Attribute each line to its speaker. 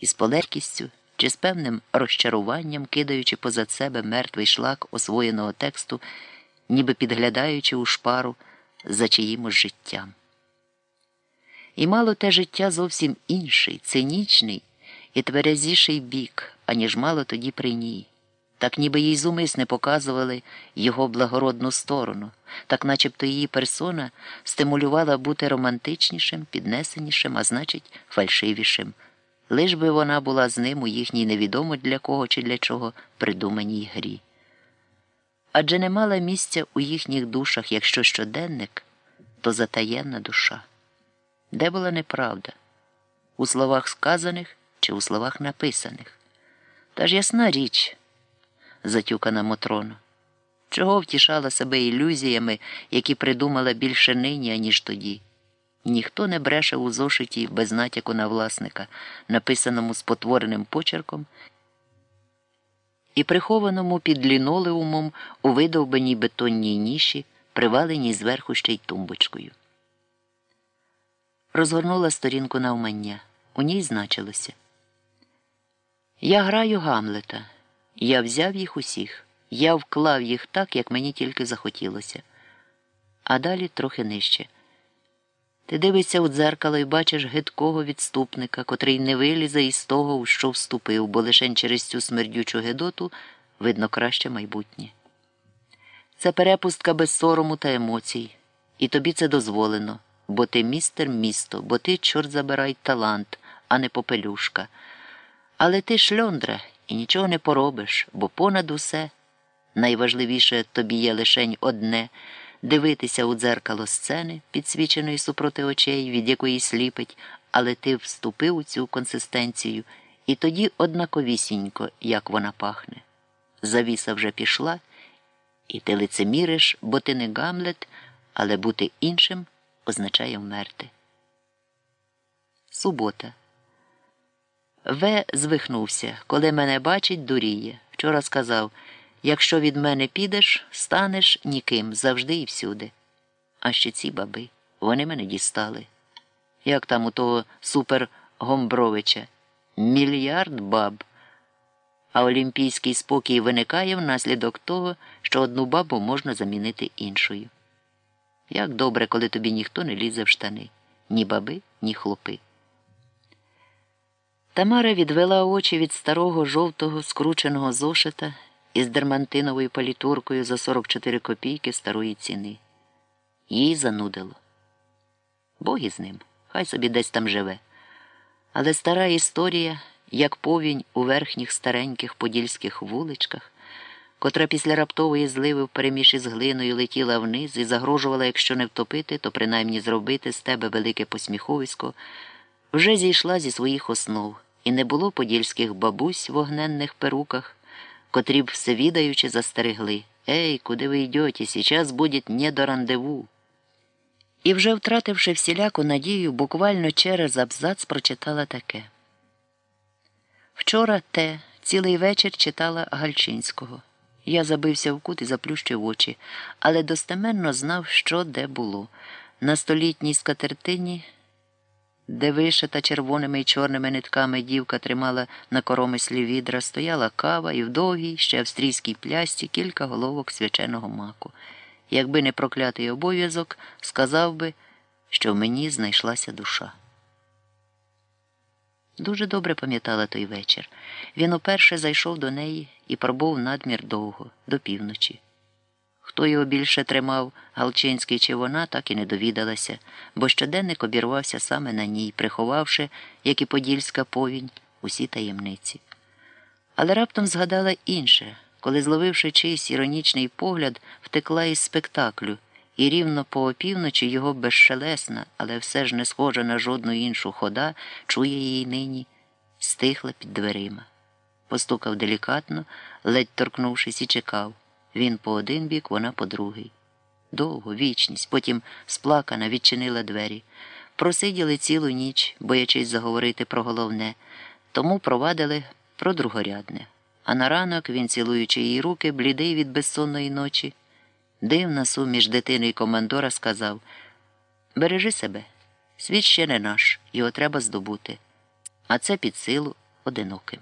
Speaker 1: із полегкістю чи з певним розчаруванням кидаючи позад себе мертвий шлак освоєного тексту, ніби підглядаючи у шпару за чиїмось життям. І мало те життя зовсім інший, цинічний і тверезіший бік, аніж мало тоді при ній. Так ніби їй зумисне показували його благородну сторону, так начебто її персона стимулювала бути романтичнішим, піднесенішим, а значить, фальшивішим. Лиш би вона була з ним у їхній невідомо для кого чи для чого придуманій грі. Адже не мала місця у їхніх душах, якщо щоденник, то затаєнна душа. Де була неправда? У словах сказаних чи у словах написаних? Та ж ясна річ, затюкана Мотрона. Чого втішала себе ілюзіями, які придумала більше нині, аніж тоді? Ніхто не бреше у зошиті без натяку на власника, написаному спотвореним почерком і прихованому під лінолеумом у видовбаній бетонній ніші, приваленій зверху ще й тумбочкою. Розгорнула сторінку навмання. У ній значилося. Я граю Гамлета. Я взяв їх усіх. Я вклав їх так, як мені тільки захотілося. А далі трохи нижче. Ти дивишся у дзеркало і бачиш гидкого відступника, котрий не вилізе із того, у що вступив, бо лишень через цю смердючу гидоту видно краще майбутнє. Це перепустка без сорому та емоцій, і тобі це дозволено, бо ти містер місто, бо ти, чорт забирай, талант, а не попелюшка. Але ти шльондра і нічого не поробиш, бо понад усе найважливіше тобі є лишень одне дивитися у дзеркало сцени, підсвіченої супроти очей, від якої сліпить, але ти вступив у цю консистенцію, і тоді однаковісінько, як вона пахне. Завіса вже пішла, і ти лицеміриш, бо ти не Гамлет, але бути іншим означає вмерти. Субота. В. звихнувся. Коли мене бачить, дуріє. Вчора сказав якщо від мене підеш, станеш ніким завжди і всюди. А ще ці баби, вони мене дістали. Як там у того супер Гомбровича? Мільярд баб. А олімпійський спокій виникає внаслідок того, що одну бабу можна замінити іншою. Як добре, коли тобі ніхто не лізе в штани, ні баби, ні хлопи. Тамара відвела очі від старого жовтого скрученого зошита із дермантиновою палітуркою за 44 копійки старої ціни. Їй занудило. Бог із ним, хай собі десь там живе. Але стара історія, як повінь у верхніх стареньких подільських вуличках, котра після раптової зливи в переміші з глиною летіла вниз і загрожувала, якщо не втопити, то принаймні зробити з тебе велике посміховисько, вже зійшла зі своїх основ, і не було подільських бабусь в огненних перуках котрі б всевідаючи застерегли Ей, куди ви йдете? Сейчас будет не до рандеву. І вже втративши всіляку надію, буквально через абзац прочитала таке. Вчора те цілий вечір читала Гальчинського. Я забився в кут і заплющив очі, але достеменно знав, що де було. На столітній скатертині де вишита червоними й чорними нитками дівка тримала на коромислі відра, стояла кава і в довгій, ще австрійській плясті кілька головок свяченого маку. Якби не проклятий обов'язок, сказав би, що в мені знайшлася душа. Дуже добре пам'ятала той вечір. Він уперше зайшов до неї і пробув надмір довго, до півночі. Хто його більше тримав, Галчинський чи вона, так і не довідалася, бо щоденник обірвався саме на ній, приховавши, як і подільська повінь, усі таємниці. Але раптом згадала інше, коли, зловивши чийсь іронічний погляд, втекла із спектаклю, і рівно по опівночі його безшелесна, але все ж не схожа на жодну іншу хода, чує її нині, стихла під дверима. Постукав делікатно, ледь торкнувшись, і чекав. Він по один бік, вона по другий. Довго, вічність, потім сплакана, відчинила двері. Просиділи цілу ніч, боячись заговорити про головне, тому провадили про другорядне. А на ранок він, цілуючи її руки, блідий від безсонної ночі, дивна суміж дитини й командора, сказав Бережи себе, світ ще не наш, його треба здобути. А це під силу. одиноким.